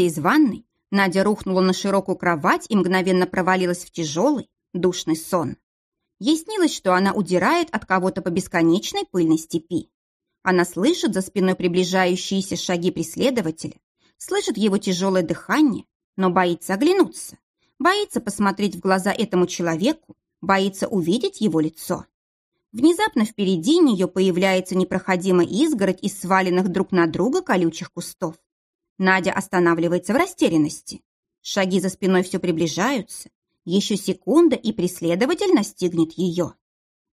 Выйдя из ванной, Надя рухнула на широкую кровать и мгновенно провалилась в тяжелый, душный сон. Ей снилось, что она удирает от кого-то по бесконечной пыльной степи. Она слышит за спиной приближающиеся шаги преследователя, слышит его тяжелое дыхание, но боится оглянуться, боится посмотреть в глаза этому человеку, боится увидеть его лицо. Внезапно впереди нее появляется непроходимая изгородь из сваленных друг на друга колючих кустов. Надя останавливается в растерянности. Шаги за спиной все приближаются. Еще секунда, и преследователь настигнет ее.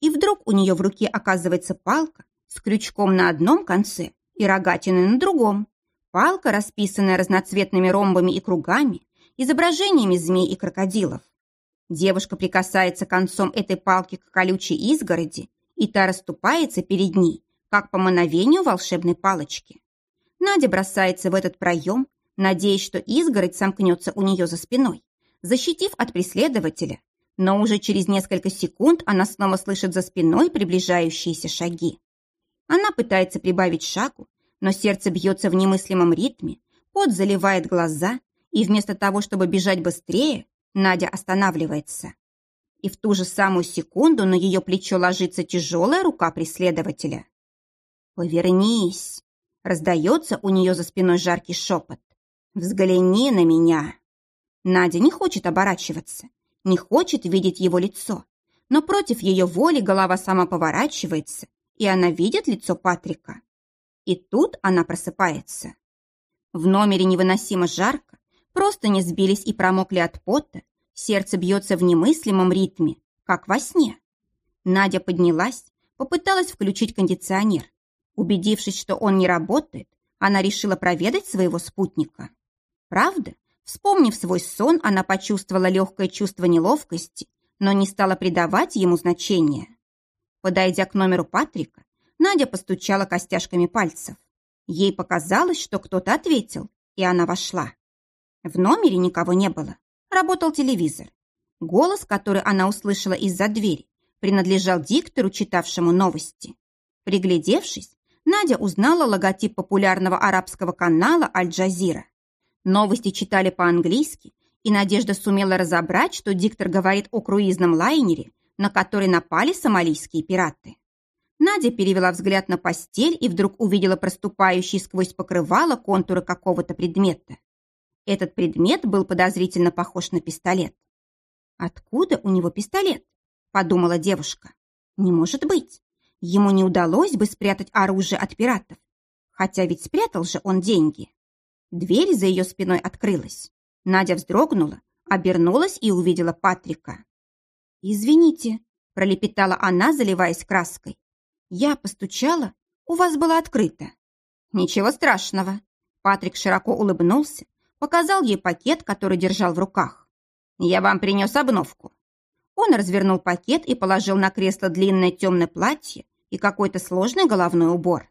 И вдруг у нее в руке оказывается палка с крючком на одном конце и рогатиной на другом. Палка, расписанная разноцветными ромбами и кругами, изображениями змей и крокодилов. Девушка прикасается концом этой палки к колючей изгороди, и та расступается перед ней, как по мановению волшебной палочки. Надя бросается в этот проем, надеясь, что изгородь сомкнется у нее за спиной, защитив от преследователя, но уже через несколько секунд она снова слышит за спиной приближающиеся шаги. Она пытается прибавить шагу, но сердце бьется в немыслимом ритме, пот заливает глаза, и вместо того, чтобы бежать быстрее, Надя останавливается. И в ту же самую секунду на ее плечо ложится тяжелая рука преследователя. «Повернись!» Раздается у нее за спиной жаркий шепот. «Взгляни на меня!» Надя не хочет оборачиваться, не хочет видеть его лицо, но против ее воли голова сама поворачивается, и она видит лицо Патрика. И тут она просыпается. В номере невыносимо жарко, просто не сбились и промокли от пота, сердце бьется в немыслимом ритме, как во сне. Надя поднялась, попыталась включить кондиционер, Убедившись, что он не работает, она решила проведать своего спутника. Правда, вспомнив свой сон, она почувствовала легкое чувство неловкости, но не стала придавать ему значения. Подойдя к номеру Патрика, Надя постучала костяшками пальцев. Ей показалось, что кто-то ответил, и она вошла. В номере никого не было. Работал телевизор. Голос, который она услышала из-за двери, принадлежал диктору, читавшему новости. Приглядевшись, Надя узнала логотип популярного арабского канала «Аль-Джазира». Новости читали по-английски, и Надежда сумела разобрать, что диктор говорит о круизном лайнере, на который напали сомалийские пираты. Надя перевела взгляд на постель и вдруг увидела проступающие сквозь покрывало контуры какого-то предмета. Этот предмет был подозрительно похож на пистолет. «Откуда у него пистолет?» – подумала девушка. «Не может быть. Ему не удалось бы спрятать оружие от пиратов. Хотя ведь спрятал же он деньги. Дверь за ее спиной открылась. Надя вздрогнула, обернулась и увидела Патрика. «Извините», – пролепетала она, заливаясь краской. «Я постучала, у вас было открыто». «Ничего страшного». Патрик широко улыбнулся, показал ей пакет, который держал в руках. «Я вам принес обновку». Он развернул пакет и положил на кресло длинное темное платье, и какой-то сложный головной убор.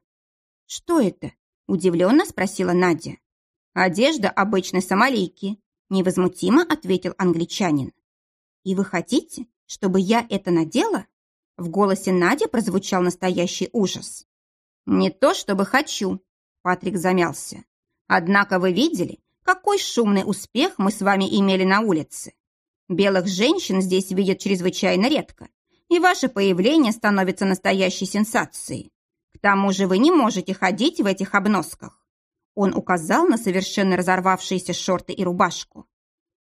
«Что это?» – удивленно спросила Надя. «Одежда обычной сомалийки», – невозмутимо ответил англичанин. «И вы хотите, чтобы я это надела?» В голосе Нади прозвучал настоящий ужас. «Не то, чтобы хочу», – Патрик замялся. «Однако вы видели, какой шумный успех мы с вами имели на улице. Белых женщин здесь видят чрезвычайно редко, и ваше появление становится настоящей сенсацией. К тому же вы не можете ходить в этих обносках. Он указал на совершенно разорвавшиеся шорты и рубашку.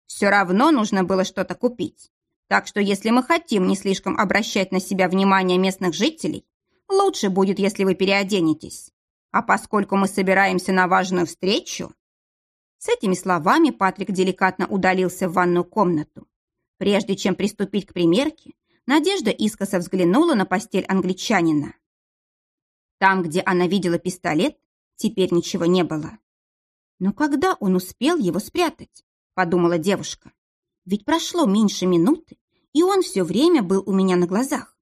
Все равно нужно было что-то купить. Так что если мы хотим не слишком обращать на себя внимание местных жителей, лучше будет, если вы переоденетесь. А поскольку мы собираемся на важную встречу... С этими словами Патрик деликатно удалился в ванную комнату. Прежде чем приступить к примерке, Надежда искоса взглянула на постель англичанина. Там, где она видела пистолет, теперь ничего не было. Но когда он успел его спрятать, подумала девушка. Ведь прошло меньше минуты, и он все время был у меня на глазах.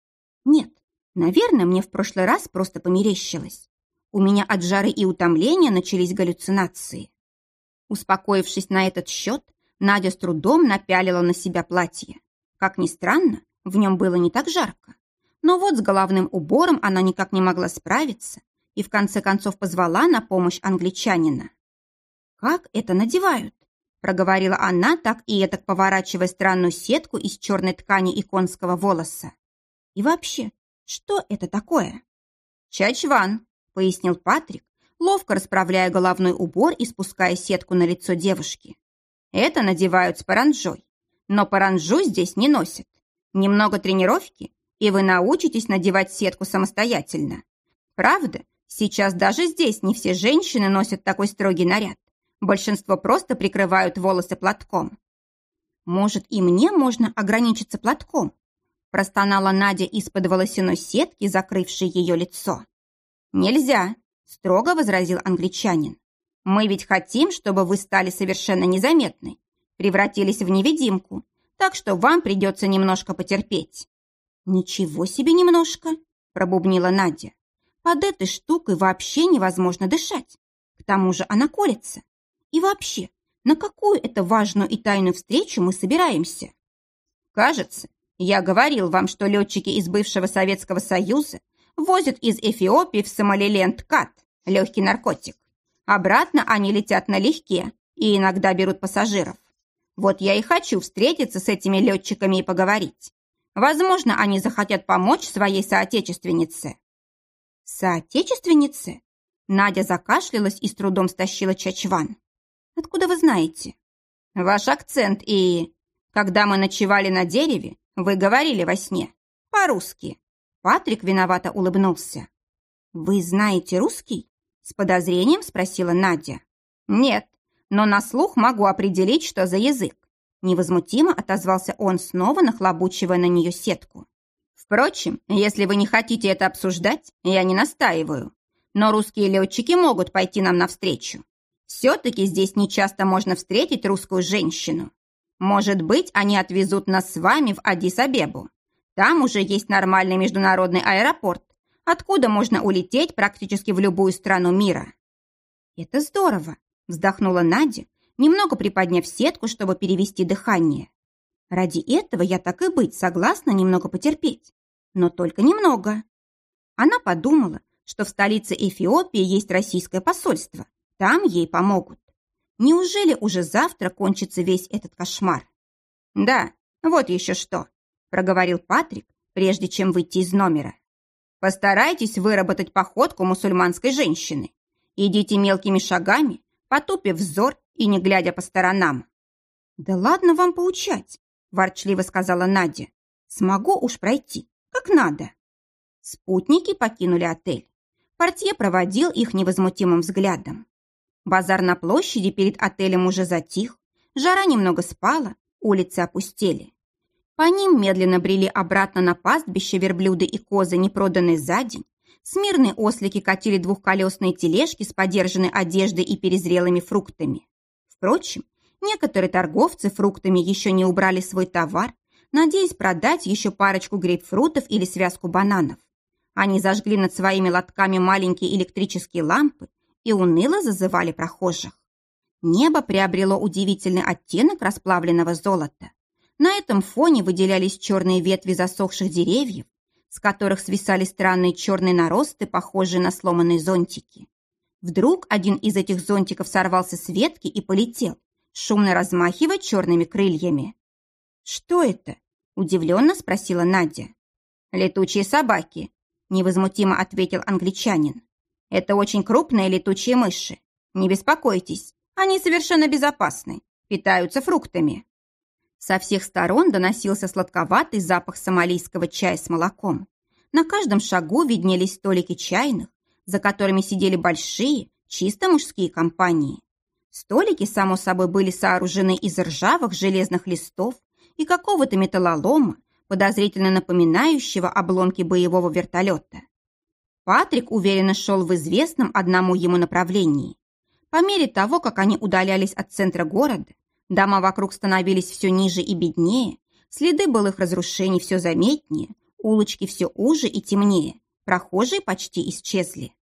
Нет, наверное, мне в прошлый раз просто померещилось. У меня от жары и утомления начались галлюцинации. Успокоившись на этот счет, Надя с трудом напялила на себя платье. Как ни странно, в нем было не так жарко. Но вот с головным убором она никак не могла справиться и в конце концов позвала на помощь англичанина. «Как это надевают?» проговорила она, так и этак поворачивая странную сетку из черной ткани и конского волоса. «И вообще, что это такое?» «Чачван», — пояснил Патрик, ловко расправляя головной убор и спуская сетку на лицо девушки. «Это надевают с паранжой, но паранжу здесь не носят. Немного тренировки, и вы научитесь надевать сетку самостоятельно. Правда, сейчас даже здесь не все женщины носят такой строгий наряд. Большинство просто прикрывают волосы платком. Может, и мне можно ограничиться платком? Простонала Надя из-под волосяной сетки, закрывшей ее лицо. Нельзя, строго возразил англичанин. Мы ведь хотим, чтобы вы стали совершенно незаметной, превратились в невидимку, так что вам придется немножко потерпеть. «Ничего себе немножко!» – пробубнила Надя. «Под этой штукой вообще невозможно дышать. К тому же она колется. И вообще, на какую это важную и тайную встречу мы собираемся?» «Кажется, я говорил вам, что летчики из бывшего Советского Союза возят из Эфиопии в Сомалиленд кат, легкий наркотик. Обратно они летят налегке и иногда берут пассажиров. Вот я и хочу встретиться с этими летчиками и поговорить. Возможно, они захотят помочь своей соотечественнице». «Соотечественнице?» Надя закашлялась и с трудом стащила чачван. «Откуда вы знаете?» «Ваш акцент и...» «Когда мы ночевали на дереве, вы говорили во сне. По-русски». Патрик виновато улыбнулся. «Вы знаете русский?» С подозрением спросила Надя. «Нет, но на слух могу определить, что за язык. Невозмутимо отозвался он, снова нахлобучивая на нее сетку. «Впрочем, если вы не хотите это обсуждать, я не настаиваю. Но русские летчики могут пойти нам навстречу. Все-таки здесь нечасто можно встретить русскую женщину. Может быть, они отвезут нас с вами в Адис-Абебу. Там уже есть нормальный международный аэропорт, откуда можно улететь практически в любую страну мира». «Это здорово», – вздохнула Надя, немного приподняв сетку, чтобы перевести дыхание. Ради этого я так и быть согласна немного потерпеть. Но только немного. Она подумала, что в столице Эфиопии есть российское посольство. Там ей помогут. Неужели уже завтра кончится весь этот кошмар? Да, вот еще что, проговорил Патрик, прежде чем выйти из номера. Постарайтесь выработать походку мусульманской женщины. Идите мелкими шагами, потупив взор и не глядя по сторонам. «Да ладно вам поучать», – ворчливо сказала Надя. «Смогу уж пройти, как надо». Спутники покинули отель. Портье проводил их невозмутимым взглядом. Базар на площади перед отелем уже затих, жара немного спала, улицы опустели. По ним медленно брели обратно на пастбище верблюды и козы, не проданные за день. Смирные ослики катили двухколесные тележки с подержанной одеждой и перезрелыми фруктами. Впрочем, некоторые торговцы фруктами еще не убрали свой товар, надеясь продать еще парочку грейпфрутов или связку бананов. Они зажгли над своими лотками маленькие электрические лампы и уныло зазывали прохожих. Небо приобрело удивительный оттенок расплавленного золота. На этом фоне выделялись черные ветви засохших деревьев, с которых свисали странные черные наросты, похожие на сломанные зонтики. Вдруг один из этих зонтиков сорвался с ветки и полетел, шумно размахивая черными крыльями. «Что это?» – удивленно спросила Надя. «Летучие собаки», – невозмутимо ответил англичанин. «Это очень крупные летучие мыши. Не беспокойтесь, они совершенно безопасны, питаются фруктами». Со всех сторон доносился сладковатый запах сомалийского чая с молоком. На каждом шагу виднелись столики чайных, за которыми сидели большие, чисто мужские компании. Столики, само собой, были сооружены из ржавых железных листов и какого-то металлолома, подозрительно напоминающего обломки боевого вертолета. Патрик уверенно шел в известном одному ему направлении. По мере того, как они удалялись от центра города, дома вокруг становились все ниже и беднее, следы былых разрушений все заметнее, улочки все уже и темнее, Прохожие почти исчезли.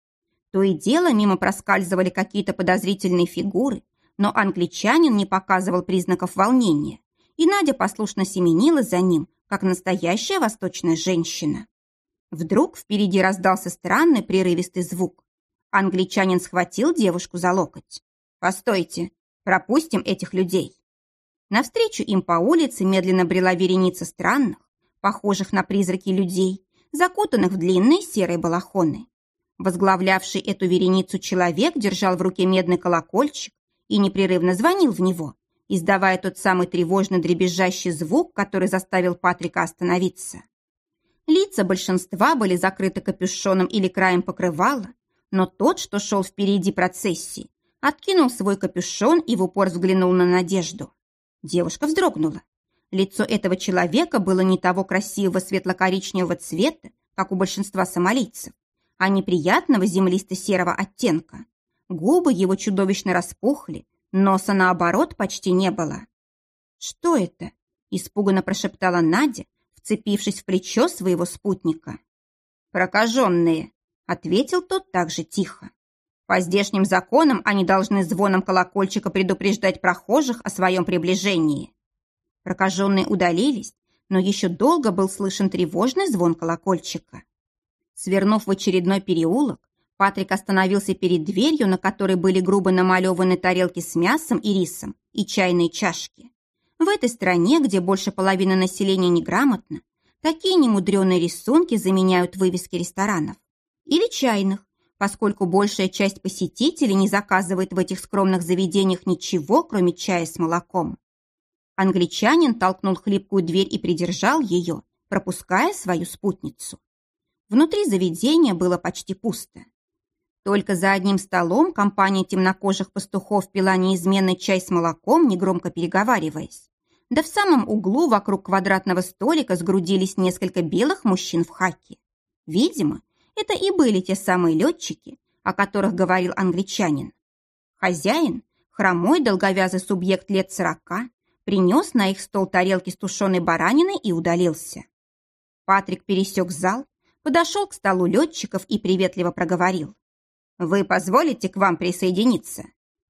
То и дело мимо проскальзывали какие-то подозрительные фигуры, но англичанин не показывал признаков волнения, и Надя послушно семенила за ним, как настоящая восточная женщина. Вдруг впереди раздался странный прерывистый звук. Англичанин схватил девушку за локоть. «Постойте, Пропустим этих людей». Навстречу им по улице медленно брела вереница странных, похожих на призраки людей, закутанных в длинные серые балахоны. Возглавлявший эту вереницу человек держал в руке медный колокольчик и непрерывно звонил в него, издавая тот самый тревожно дребезжащий звук, который заставил Патрика остановиться. Лица большинства были закрыты капюшоном или краем покрывала, но тот, что шел впереди процессии, откинул свой капюшон и в упор взглянул на Надежду. Девушка вздрогнула. Лицо этого человека было не того красивого светло-коричневого цвета, как у большинства сомалийцев, а неприятного землисто-серого оттенка. Губы его чудовищно распухли, носа, наоборот, почти не было. «Что это?» – испуганно прошептала Надя, вцепившись в плечо своего спутника. «Прокаженные», – ответил тот также тихо. «По здешним законам они должны звоном колокольчика предупреждать прохожих о своем приближении». Прокаженные удалились, но еще долго был слышен тревожный звон колокольчика. Свернув в очередной переулок, Патрик остановился перед дверью, на которой были грубо намалеваны тарелки с мясом и рисом и чайные чашки. В этой стране, где больше половины населения неграмотно, такие немудреные рисунки заменяют вывески ресторанов. Или чайных, поскольку большая часть посетителей не заказывает в этих скромных заведениях ничего, кроме чая с молоком. Англичанин толкнул хлипкую дверь и придержал ее, пропуская свою спутницу. Внутри заведения было почти пусто. Только за одним столом компания темнокожих пастухов пила неизменный чай с молоком, негромко переговариваясь. Да в самом углу вокруг квадратного столика сгрудились несколько белых мужчин в хаке. Видимо, это и были те самые летчики, о которых говорил англичанин. Хозяин, хромой долговязый субъект лет сорока, принес на их стол тарелки с тушеной бараниной и удалился. Патрик пересек зал, подошел к столу летчиков и приветливо проговорил. «Вы позволите к вам присоединиться?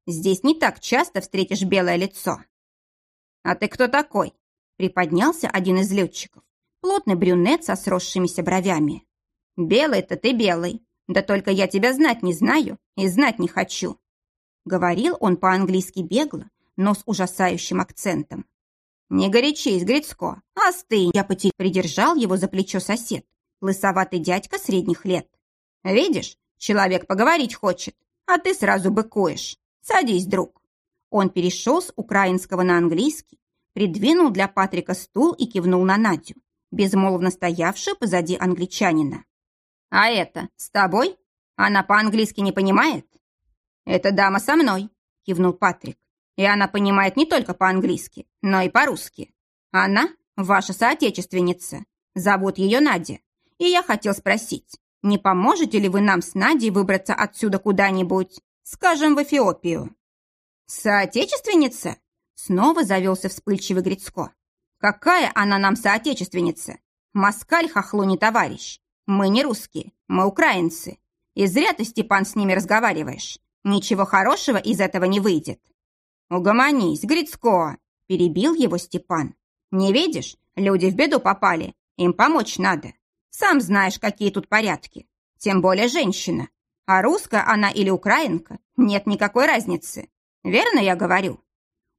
Здесь не так часто встретишь белое лицо». «А ты кто такой?» Приподнялся один из летчиков, плотный брюнет со сросшимися бровями. «Белый-то ты белый, да только я тебя знать не знаю и знать не хочу». Говорил он по-английски бегло, но с ужасающим акцентом. «Не горячись, Грицко, остынь!» Я придержал его за плечо сосед, лысоватый дядька средних лет. «Видишь, человек поговорить хочет, а ты сразу быкуешь. Садись, друг». Он перешел с украинского на английский, придвинул для Патрика стул и кивнул на Надю, безмолвно стоявшую позади англичанина. «А это с тобой? Она по-английски не понимает?» «Это дама со мной», — кивнул Патрик. «И она понимает не только по-английски, но и по-русски. Она ваша соотечественница. Зовут ее Надя. И я хотел спросить, не поможете ли вы нам с Надей выбраться отсюда куда-нибудь, скажем, в Эфиопию?» «Соотечественница?» Снова завелся вспыльчивый Грицко. «Какая она нам соотечественница? Москаль хохлу не товарищ. Мы не русские, мы украинцы. И зря ты, Степан, с ними разговариваешь. Ничего хорошего из этого не выйдет». «Угомонись, Грицко!» – перебил его Степан. «Не видишь, люди в беду попали, им помочь надо. Сам знаешь, какие тут порядки. Тем более женщина. А русская она или украинка, нет никакой разницы. Верно я говорю?»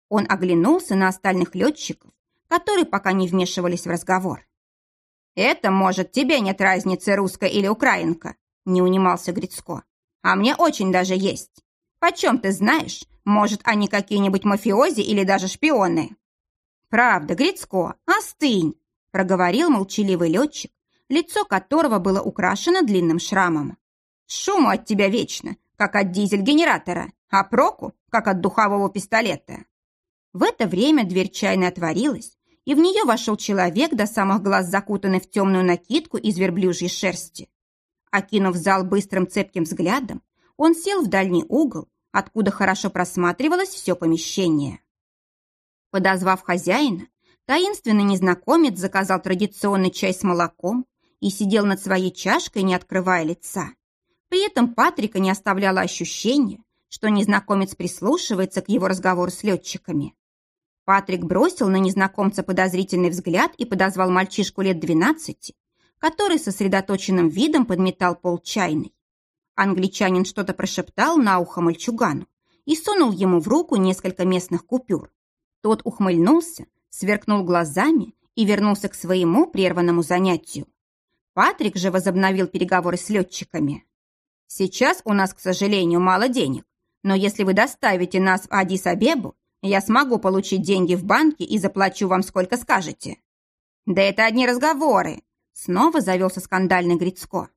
Он оглянулся на остальных летчиков, которые пока не вмешивались в разговор. «Это, может, тебе нет разницы, русская или украинка», не унимался Грицко. «А мне очень даже есть. Почем ты знаешь, может, они какие-нибудь мафиози или даже шпионы?» «Правда, Грицко, остынь!» проговорил молчаливый летчик, лицо которого было украшено длинным шрамом. «Шуму от тебя вечно, как от дизель-генератора, а проку, как от духового пистолета». В это время дверь чайной отворилась, и в нее вошел человек до самых глаз, закутанный в темную накидку из верблюжьей шерсти. Окинув зал быстрым цепким взглядом, он сел в дальний угол, откуда хорошо просматривалось все помещение. Подозвав хозяина, таинственный незнакомец заказал традиционный чай с молоком, и сидел над своей чашкой, не открывая лица. При этом Патрика не оставляло ощущения, что незнакомец прислушивается к его разговору с летчиками. Патрик бросил на незнакомца подозрительный взгляд и подозвал мальчишку лет двенадцати, который сосредоточенным видом подметал пол чайной. Англичанин что-то прошептал на ухо мальчугану, и сунул ему в руку несколько местных купюр. Тот ухмыльнулся, сверкнул глазами и вернулся к своему прерванному занятию. Патрик же возобновил переговоры с летчиками. «Сейчас у нас, к сожалению, мало денег, но если вы доставите нас в Адис-Абебу, я смогу получить деньги в банке и заплачу вам сколько скажете». «Да это одни разговоры!» Снова завелся скандальный Грицко.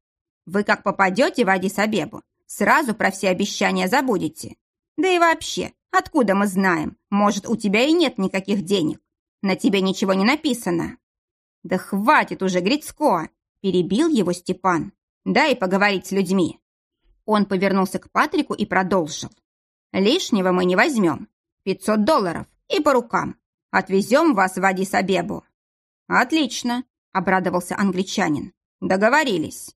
«Вы как попадете в Адис-Абебу, сразу про все обещания забудете. Да и вообще, откуда мы знаем? Может, у тебя и нет никаких денег. На тебе ничего не написано». «Да хватит уже, Грицко!» – перебил его Степан. «Дай поговорить с людьми». Он повернулся к Патрику и продолжил. «Лишнего мы не возьмем. Пятьсот долларов и по рукам. Отвезем вас в Адис-Абебу». «Отлично», – обрадовался англичанин. «Договорились».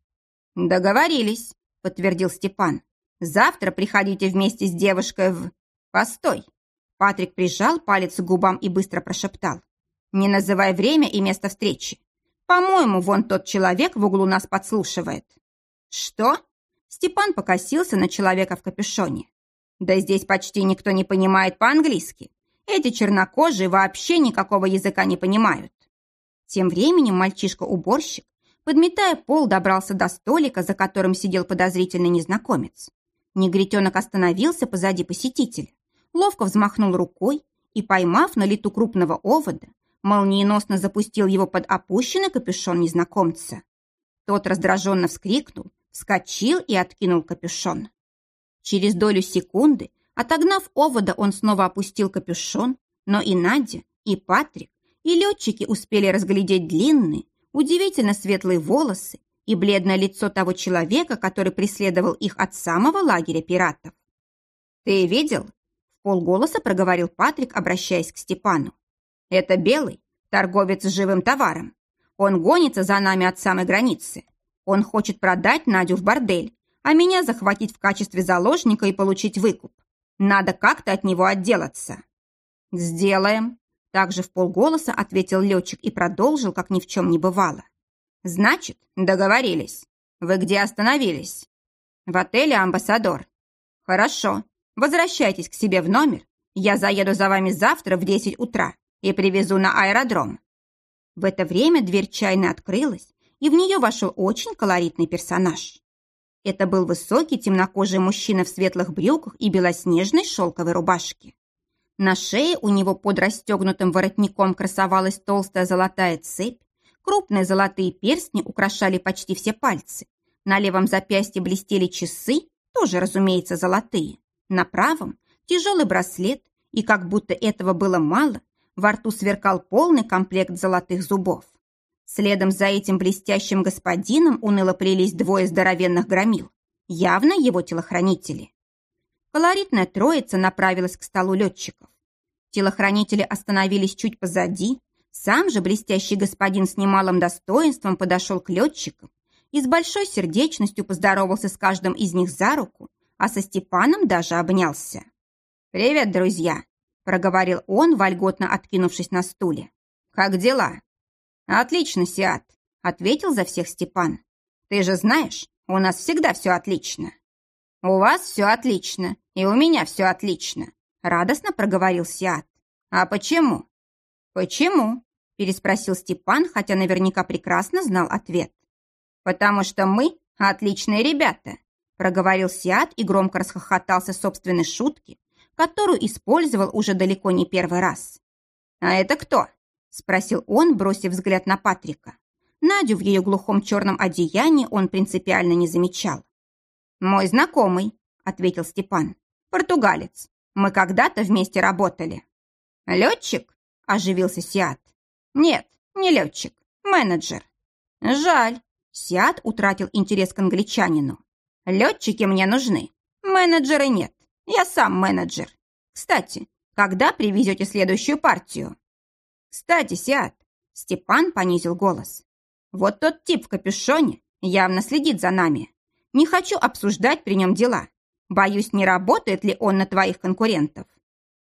«Договорились», – подтвердил Степан. «Завтра приходите вместе с девушкой в...» «Постой!» Патрик прижал палец к губам и быстро прошептал. «Не называй время и место встречи. По-моему, вон тот человек в углу нас подслушивает». «Что?» Степан покосился на человека в капюшоне. «Да здесь почти никто не понимает по-английски. Эти чернокожие вообще никакого языка не понимают». Тем временем мальчишка-уборщик, подметая пол, добрался до столика, за которым сидел подозрительный незнакомец. Негритенок остановился позади посетителя, ловко взмахнул рукой и, поймав на лету крупного овода, молниеносно запустил его под опущенный капюшон незнакомца. Тот раздраженно вскрикнул, вскочил и откинул капюшон. Через долю секунды, отогнав овода, он снова опустил капюшон, но и Надя, и Патрик, и летчики успели разглядеть длинные, удивительно светлые волосы и бледное лицо того человека, который преследовал их от самого лагеря пиратов. «Ты видел?» – в полголоса проговорил Патрик, обращаясь к Степану. «Это Белый, торговец с живым товаром. Он гонится за нами от самой границы. Он хочет продать Надю в бордель, а меня захватить в качестве заложника и получить выкуп. Надо как-то от него отделаться». «Сделаем», – также в полголоса ответил летчик и продолжил, как ни в чем не бывало. «Значит, договорились. Вы где остановились?» «В отеле «Амбассадор». «Хорошо. Возвращайтесь к себе в номер. Я заеду за вами завтра в 10 утра и привезу на аэродром». В это время дверь чайной открылась, и в нее вошел очень колоритный персонаж. Это был высокий темнокожий мужчина в светлых брюках и белоснежной шелковой рубашке. На шее у него под расстегнутым воротником красовалась толстая золотая цепь, Крупные золотые перстни украшали почти все пальцы. На левом запястье блестели часы, тоже, разумеется, золотые. На правом – тяжелый браслет, и как будто этого было мало, во рту сверкал полный комплект золотых зубов. Следом за этим блестящим господином уныло плелись двое здоровенных громил, явно его телохранители. Колоритная троица направилась к столу летчиков. Телохранители остановились чуть позади, сам же блестящий господин с немалым достоинством подошел к летчикам и с большой сердечностью поздоровался с каждым из них за руку, а со Степаном даже обнялся. «Привет, друзья!» – проговорил он, вольготно откинувшись на стуле. «Как дела?» «Отлично, Сиат», – ответил за всех Степан. «Ты же знаешь, у нас всегда все отлично». «У вас все отлично, и у меня все отлично», – радостно проговорил Сиат. «А почему?» «Почему?» – переспросил Степан, хотя наверняка прекрасно знал ответ. «Потому что мы отличные ребята», – проговорил Сиат и громко расхохотался собственной шутки, которую использовал уже далеко не первый раз. «А это кто?» – спросил он, бросив взгляд на Патрика. Надю в ее глухом черном одеянии он принципиально не замечал. «Мой знакомый», – ответил Степан. «Португалец. Мы когда-то вместе работали». «Летчик?» – оживился Сиат. «Нет, не летчик, менеджер». «Жаль». Сиат утратил интерес к англичанину. «Летчики мне нужны, менеджеры нет. Я сам менеджер. Кстати, когда привезете следующую партию?» «Кстати, Сиат», – Степан понизил голос. «Вот тот тип в капюшоне явно следит за нами. Не хочу обсуждать при нем дела. Боюсь, не работает ли он на твоих конкурентов».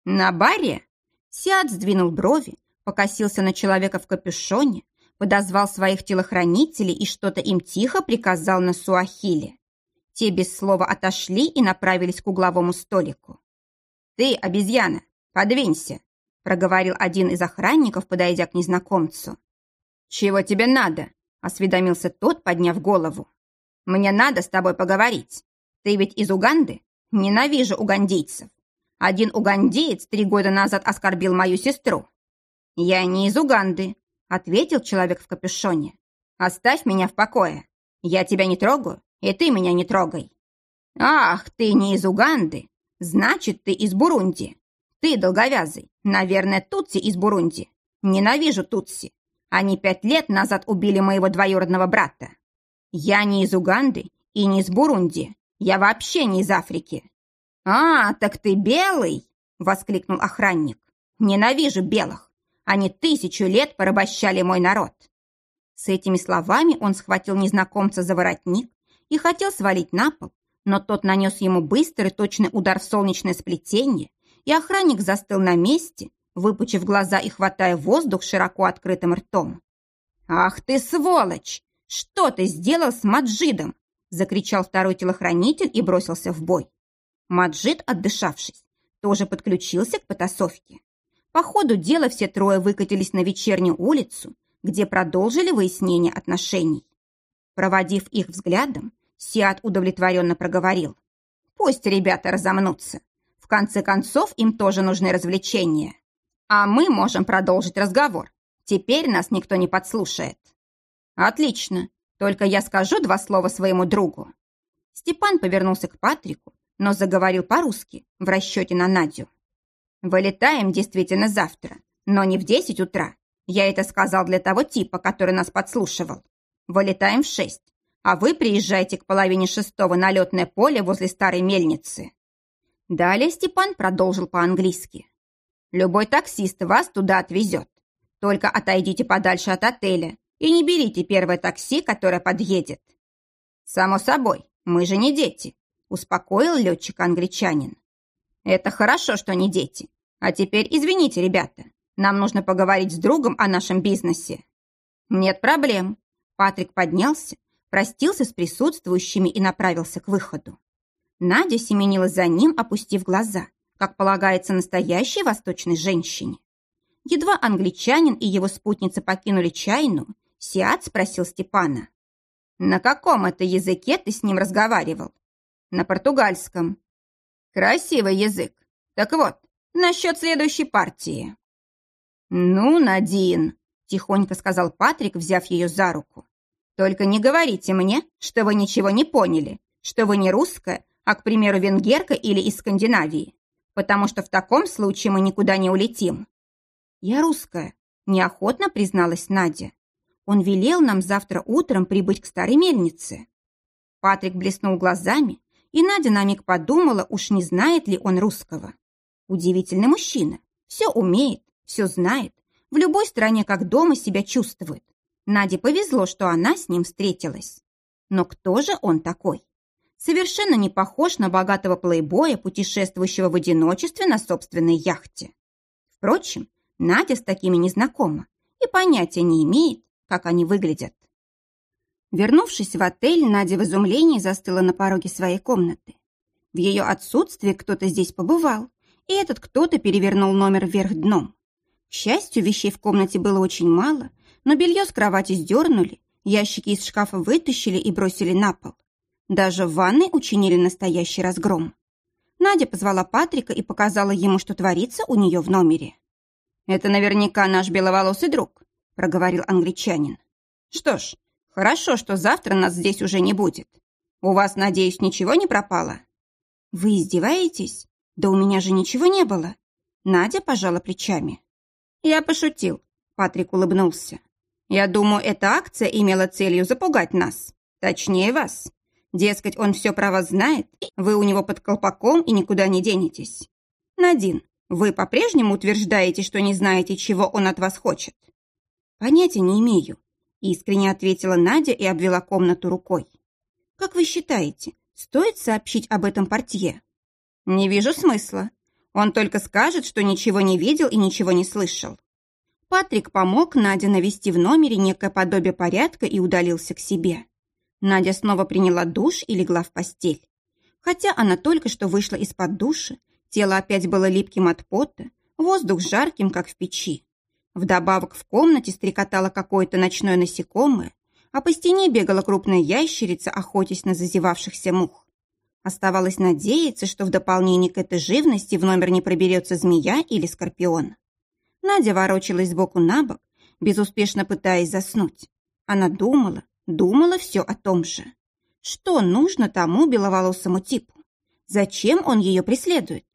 «На баре?» Сиат сдвинул брови, покосился на человека в капюшоне, подозвал своих телохранителей и что-то им тихо приказал на суахиле. Те без слова отошли и направились к угловому столику. «Ты, обезьяна, подвинься!» Проговорил один из охранников, подойдя к незнакомцу. «Чего тебе надо?» – осведомился тот, подняв голову. «Мне надо с тобой поговорить. Ты ведь из Уганды? Ненавижу угандийцев. Один угандеец три года назад оскорбил мою сестру». «Я не из Уганды», – ответил человек в капюшоне. «Оставь меня в покое. Я тебя не трогаю, и ты меня не трогай». «Ах, ты не из Уганды. Значит, ты из Бурунди. Ты, долговязый, наверное, Тутси из Бурунди. Ненавижу Тутси. Они пять лет назад убили моего двоюродного брата. Я не из Уганды и не из Бурунди. Я вообще не из Африки. А, так ты белый? Воскликнул охранник. Ненавижу белых. Они тысячу лет порабощали мой народ. С этими словами он схватил незнакомца за воротник и хотел свалить на пол, но тот нанес ему быстрый точный удар в солнечное сплетение, и охранник застыл на месте, выпучив глаза и хватая воздух широко открытым ртом. «Ах ты, сволочь! Что ты сделал с Маджидом?» закричал второй телохранитель и бросился в бой. Маджид, отдышавшись, тоже подключился к потасовке. По ходу дела все трое выкатились на вечернюю улицу, где продолжили выяснение отношений. Проводив их взглядом, Сиат удовлетворенно проговорил. «Пусть ребята разомнутся конце концов, им тоже нужны развлечения. А мы можем продолжить разговор. Теперь нас никто не подслушает. Отлично. Только я скажу два слова своему другу. Степан повернулся к Патрику, но заговорил по-русски, в расчете на Надю. Вылетаем действительно завтра, но не в десять утра. Я это сказал для того типа, который нас подслушивал. Вылетаем в шесть, а вы приезжаете к половине шестого на летное поле возле старой мельницы. Далее Степан продолжил по-английски. «Любой таксист вас туда отвезет. Только отойдите подальше от отеля и не берите первое такси, которое подъедет». «Само собой, мы же не дети», – успокоил летчик-англичанин. «Это хорошо, что не дети. А теперь извините, ребята, нам нужно поговорить с другом о нашем бизнесе». «Нет проблем». Патрик поднялся, простился с присутствующими и направился к выходу. Надя семенила за ним, опустив глаза, как полагается настоящей восточной женщине. Едва англичанин и его спутница покинули чайну, Сиат спросил Степана. «На каком это языке ты с ним разговаривал?» «На португальском». «Красивый язык. Так вот, насчет следующей партии». «Ну, Надин», – тихонько сказал Патрик, взяв ее за руку. «Только не говорите мне, что вы ничего не поняли, что вы не русская, а, к примеру, венгерка или из Скандинавии, потому что в таком случае мы никуда не улетим. Я русская, неохотно призналась Надя. Он велел нам завтра утром прибыть к старой мельнице. Патрик блеснул глазами, и Надя на миг подумала, уж не знает ли он русского. Удивительный мужчина, все умеет, все знает, в любой стране как дома себя чувствует. Наде повезло, что она с ним встретилась. Но кто же он такой? Совершенно не похож на богатого плейбоя, путешествующего в одиночестве на собственной яхте. Впрочем, Надя с такими не знакома и понятия не имеет, как они выглядят. Вернувшись в отель, Надя в изумлении застыла на пороге своей комнаты. В ее отсутствие кто-то здесь побывал, и этот кто-то перевернул номер вверх дном. К счастью, вещей в комнате было очень мало, но белье с кровати сдернули, ящики из шкафа вытащили и бросили на пол. Даже в ванной учинили настоящий разгром. Надя позвала Патрика и показала ему, что творится у нее в номере. «Это наверняка наш беловолосый друг», — проговорил англичанин. «Что ж, хорошо, что завтра нас здесь уже не будет. У вас, надеюсь, ничего не пропало?» «Вы издеваетесь? Да у меня же ничего не было». Надя пожала плечами. «Я пошутил», — Патрик улыбнулся. «Я думаю, эта акция имела целью запугать нас. Точнее, вас. Дескать, он все про вас знает, вы у него под колпаком и никуда не денетесь. Надин, вы по-прежнему утверждаете, что не знаете, чего он от вас хочет? Понятия не имею, искренне ответила Надя и обвела комнату рукой. Как вы считаете, стоит сообщить об этом портье? Не вижу смысла. Он только скажет, что ничего не видел и ничего не слышал. Патрик помог Наде навести в номере некое подобие порядка и удалился к себе. Надя снова приняла душ и легла в постель. Хотя она только что вышла из-под души, Тело опять было липким от пота, воздух жарким, как в печи. Вдобавок в комнате стрекотало какое-то ночное насекомое, а по стене бегала крупная ящерица, охотясь на зазевавшихся мух. Оставалось надеяться, что в дополнение к этой живности в номер не проберется змея или скорпион. Надя ворочалась сбоку на бок, безуспешно пытаясь заснуть. Она думала, думала все о том же. Что нужно тому беловолосому типу? Зачем он ее преследует?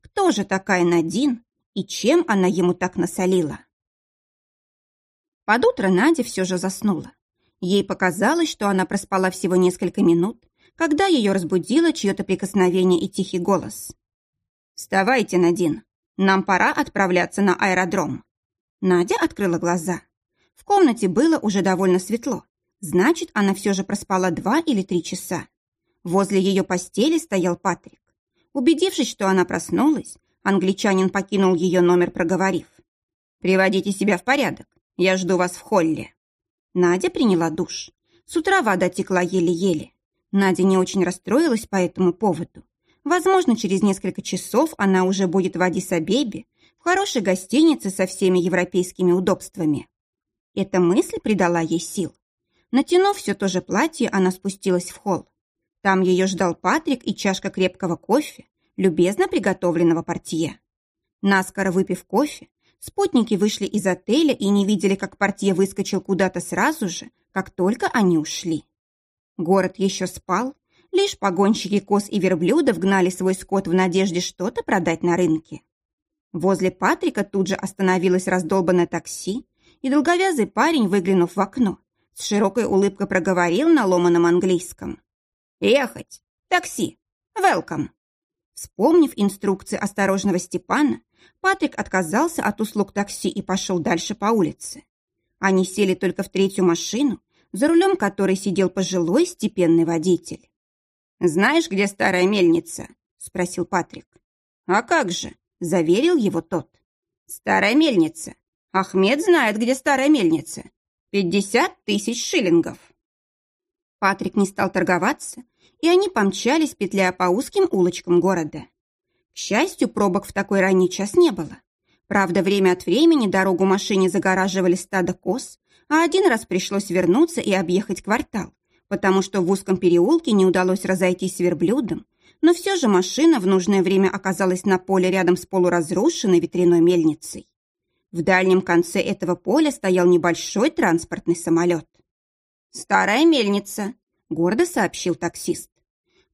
Кто же такая Надин и чем она ему так насолила? Под утро Надя все же заснула. Ей показалось, что она проспала всего несколько минут, когда ее разбудило чье-то прикосновение и тихий голос. «Вставайте, Надин, нам пора отправляться на аэродром». Надя открыла глаза. В комнате было уже довольно светло. Значит, она все же проспала два или три часа. Возле ее постели стоял Патрик. Убедившись, что она проснулась, англичанин покинул ее номер, проговорив. «Приводите себя в порядок. Я жду вас в холле». Надя приняла душ. С утра вода текла еле-еле. Надя не очень расстроилась по этому поводу. Возможно, через несколько часов она уже будет в Адис-Абебе, в хорошей гостинице со всеми европейскими удобствами. Эта мысль придала ей сил. Натянув все то же платье, она спустилась в холл. Там ее ждал Патрик и чашка крепкого кофе, любезно приготовленного портье. Наскоро выпив кофе, спутники вышли из отеля и не видели, как портье выскочил куда-то сразу же, как только они ушли. Город еще спал, лишь погонщики коз и верблюдов гнали свой скот в надежде что-то продать на рынке. Возле Патрика тут же остановилось раздолбанное такси, и долговязый парень, выглянув в окно, с широкой улыбкой проговорил на ломаном английском. «Ехать! Такси! Велкам!» Вспомнив инструкции осторожного Степана, Патрик отказался от услуг такси и пошел дальше по улице. Они сели только в третью машину, за рулем которой сидел пожилой степенный водитель. «Знаешь, где старая мельница?» – спросил Патрик. «А как же?» – заверил его тот. «Старая мельница. Ахмед знает, где старая мельница. Пятьдесят тысяч шиллингов». Патрик не стал торговаться, и они помчались, петляя по узким улочкам города. К счастью, пробок в такой ранний час не было. Правда, время от времени дорогу машине загораживали стадо коз, а один раз пришлось вернуться и объехать квартал, потому что в узком переулке не удалось разойтись с верблюдом, но все же машина в нужное время оказалась на поле рядом с полуразрушенной ветряной мельницей. В дальнем конце этого поля стоял небольшой транспортный самолет. «Старая мельница», — гордо сообщил таксист.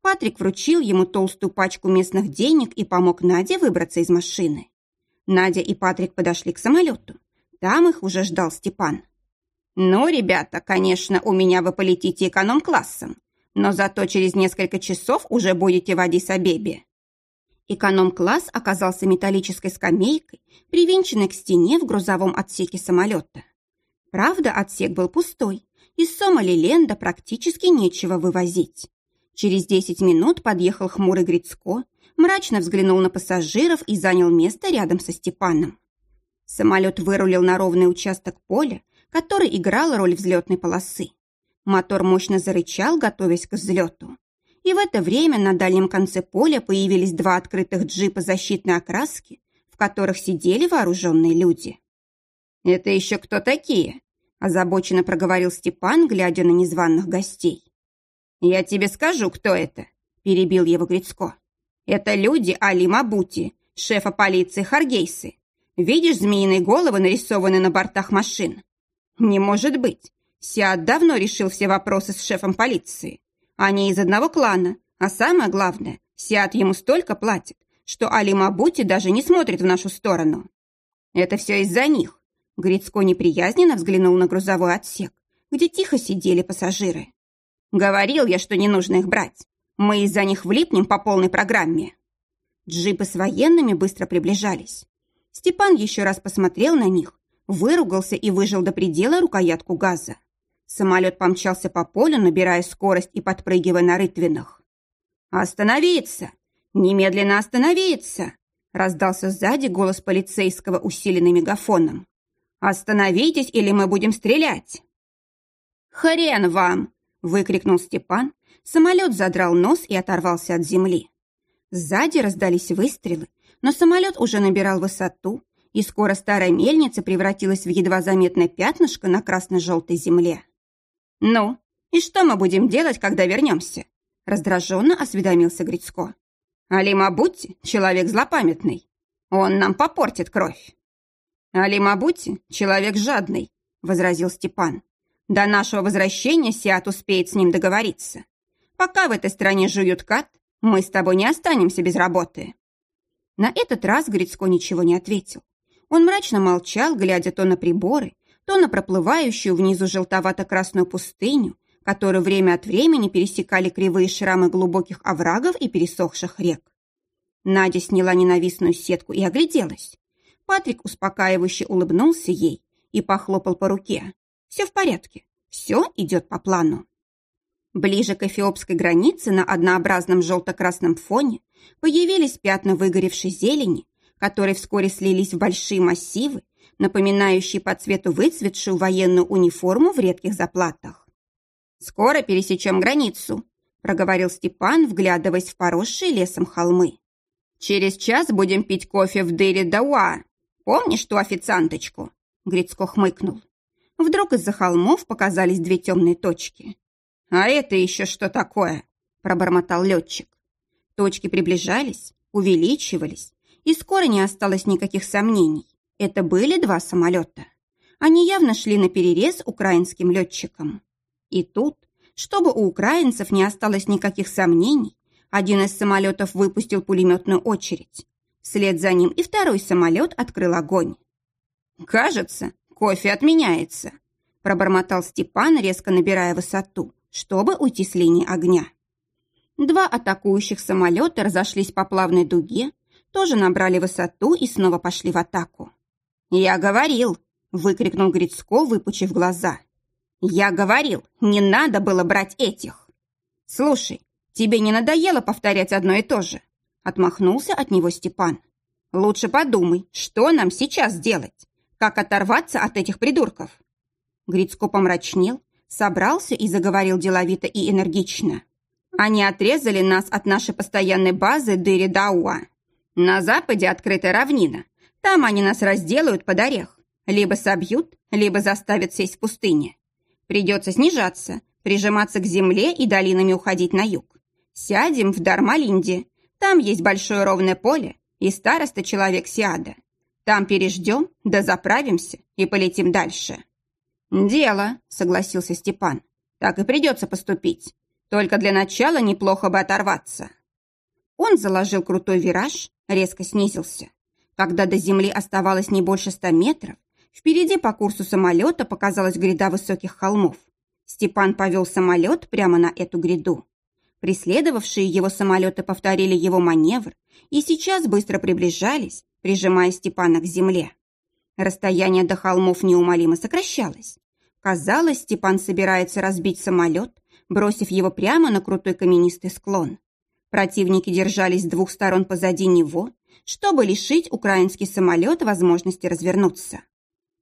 Патрик вручил ему толстую пачку местных денег и помог Наде выбраться из машины. Надя и Патрик подошли к самолету. Там их уже ждал Степан. «Ну, ребята, конечно, у меня вы полетите эконом-классом, но зато через несколько часов уже будете в Адис-Абебе». Эконом-класс оказался металлической скамейкой, привинченной к стене в грузовом отсеке самолета. Правда, отсек был пустой, из Сомали-Ленда практически нечего вывозить. Через десять минут подъехал хмурый Грицко, мрачно взглянул на пассажиров и занял место рядом со Степаном. Самолет вырулил на ровный участок поля, который играл роль взлетной полосы. Мотор мощно зарычал, готовясь к взлету. И в это время на дальнем конце поля появились два открытых джипа защитной окраски, в которых сидели вооруженные люди. «Это еще кто такие?» – озабоченно проговорил Степан, глядя на незваных гостей. «Я тебе скажу, кто это», – перебил его Грицко. «Это люди Али Мабути, шефа полиции Харгейсы. Видишь змеиные головы, нарисованные на бортах машин? Не может быть. Сиад давно решил все вопросы с шефом полиции. Они из одного клана, а самое главное, Сиад ему столько платит, что Али Мабути даже не смотрит в нашу сторону. Это все из-за них. Грицко неприязненно взглянул на грузовой отсек, где тихо сидели пассажиры. Говорил я, что не нужно их брать. Мы из-за них влипнем по полной программе. Джипы с военными быстро приближались. Степан еще раз посмотрел на них, выругался и выжил до предела рукоятку газа. Самолет помчался по полю, набирая скорость и подпрыгивая на рытвинах. «Остановиться! Немедленно остановиться!» раздался сзади голос полицейского, усиленный мегафоном. «Остановитесь, или мы будем стрелять!» «Хрен вам!» – выкрикнул Степан. Самолет задрал нос и оторвался от земли. Сзади раздались выстрелы, но самолет уже набирал высоту, и скоро старая мельница превратилась в едва заметное пятнышко на красно-желтой земле. «Ну, и что мы будем делать, когда вернемся?» раздраженно осведомился Грицко. «Алима Бутти — человек злопамятный. Он нам попортит кровь». «Алима Бутти — человек жадный», — возразил Степан. «До нашего возвращения Сиат успеет с ним договориться. Пока в этой стране жуют кат, мы с тобой не останемся без работы». На этот раз Грицко ничего не ответил. Он мрачно молчал, глядя то на приборы, то на проплывающую внизу желтовато-красную пустыню, которую время от времени пересекали кривые шрамы глубоких оврагов и пересохших рек. Надя сняла ненавистную сетку и огляделась. Патрик успокаивающе улыбнулся ей и похлопал по руке. «Все в порядке, все идет по плану». Ближе к эфиопской границе на однообразном желто-красном фоне появились пятна выгоревшей зелени, которые вскоре слились в большие массивы, напоминающие по цвету выцветшую военную униформу в редких заплатах. «Скоро пересечем границу», — проговорил Степан, вглядываясь в поросшие лесом холмы. «Через час будем пить кофе в дыре Дауа. Помнишь ту официанточку?» Грицко хмыкнул. Вдруг из-за холмов показались две темные точки. «А это еще что такое?» – пробормотал летчик. Точки приближались, увеличивались, и скоро не осталось никаких сомнений. Это были два самолета. Они явно шли на перерез украинским летчикам. И тут, чтобы у украинцев не осталось никаких сомнений, один из самолетов выпустил пулеметную очередь. Вслед за ним и второй самолет открыл огонь. «Кажется, кофе отменяется», – пробормотал Степан, резко набирая высоту чтобы уйти с линии огня. Два атакующих самолета разошлись по плавной дуге, тоже набрали высоту и снова пошли в атаку. «Я говорил!» – выкрикнул Грицко, выпучив глаза. «Я говорил, не надо было брать этих!» «Слушай, тебе не надоело повторять одно и то же?» – отмахнулся от него Степан. «Лучше подумай, что нам сейчас делать? Как оторваться от этих придурков?» Грицко помрачнел, Собрался и заговорил деловито и энергично. Они отрезали нас от нашей постоянной базы Дыри-Дауа. На западе открытая равнина. Там они нас разделают под орех. Либо собьют, либо заставят сесть в пустыне. Придется снижаться, прижиматься к земле и долинами уходить на юг. Сядем в Дармалинде. Там есть большое ровное поле и староста человек Сиада. Там переждем, да заправимся и полетим дальше. «Дело», — согласился Степан. «Так и придется поступить. Только для начала неплохо бы оторваться». Он заложил крутой вираж, резко снизился. Когда до земли оставалось не больше ста метров, впереди по курсу самолета показалась гряда высоких холмов. Степан повел самолет прямо на эту гряду. Преследовавшие его самолеты повторили его маневр и сейчас быстро приближались, прижимая Степана к земле. Расстояние до холмов неумолимо сокращалось. Казалось, Степан собирается разбить самолет, бросив его прямо на крутой каменистый склон. Противники держались с двух сторон позади него, чтобы лишить украинский самолет возможности развернуться.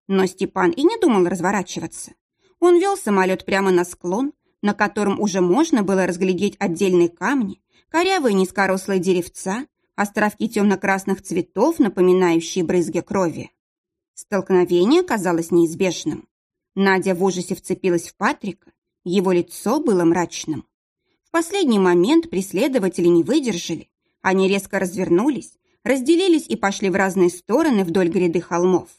Но Степан и не думал разворачиваться. Он вел самолет прямо на склон, на котором уже можно было разглядеть отдельные камни, корявые низкорослые деревца, островки темно-красных цветов, напоминающие брызги крови. Столкновение казалось неизбежным. Надя в ужасе вцепилась в Патрика, его лицо было мрачным. В последний момент преследователи не выдержали, они резко развернулись, разделились и пошли в разные стороны вдоль гряды холмов.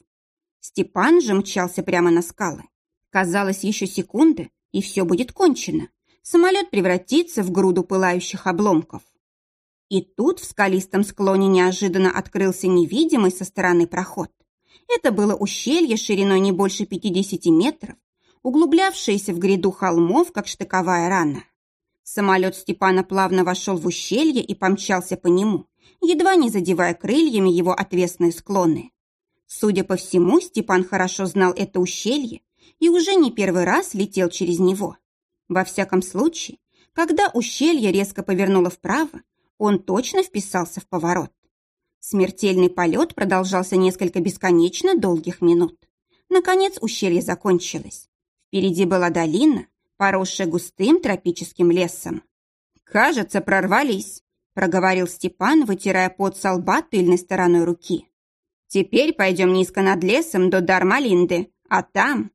Степан же мчался прямо на скалы. Казалось, еще секунды, и все будет кончено. Самолет превратится в груду пылающих обломков. И тут в скалистом склоне неожиданно открылся невидимый со стороны проход. Это было ущелье шириной не больше 50 метров, углублявшееся в гряду холмов, как штыковая рана. Самолет Степана плавно вошел в ущелье и помчался по нему, едва не задевая крыльями его отвесные склоны. Судя по всему, Степан хорошо знал это ущелье и уже не первый раз летел через него. Во всяком случае, когда ущелье резко повернуло вправо, он точно вписался в поворот. Смертельный полет продолжался несколько бесконечно долгих минут. Наконец ущелье закончилось. Впереди была долина, поросшая густым тропическим лесом. «Кажется, прорвались», – проговорил Степан, вытирая пот со лба тыльной стороной руки. «Теперь пойдем низко над лесом до Дармалинды, а там...»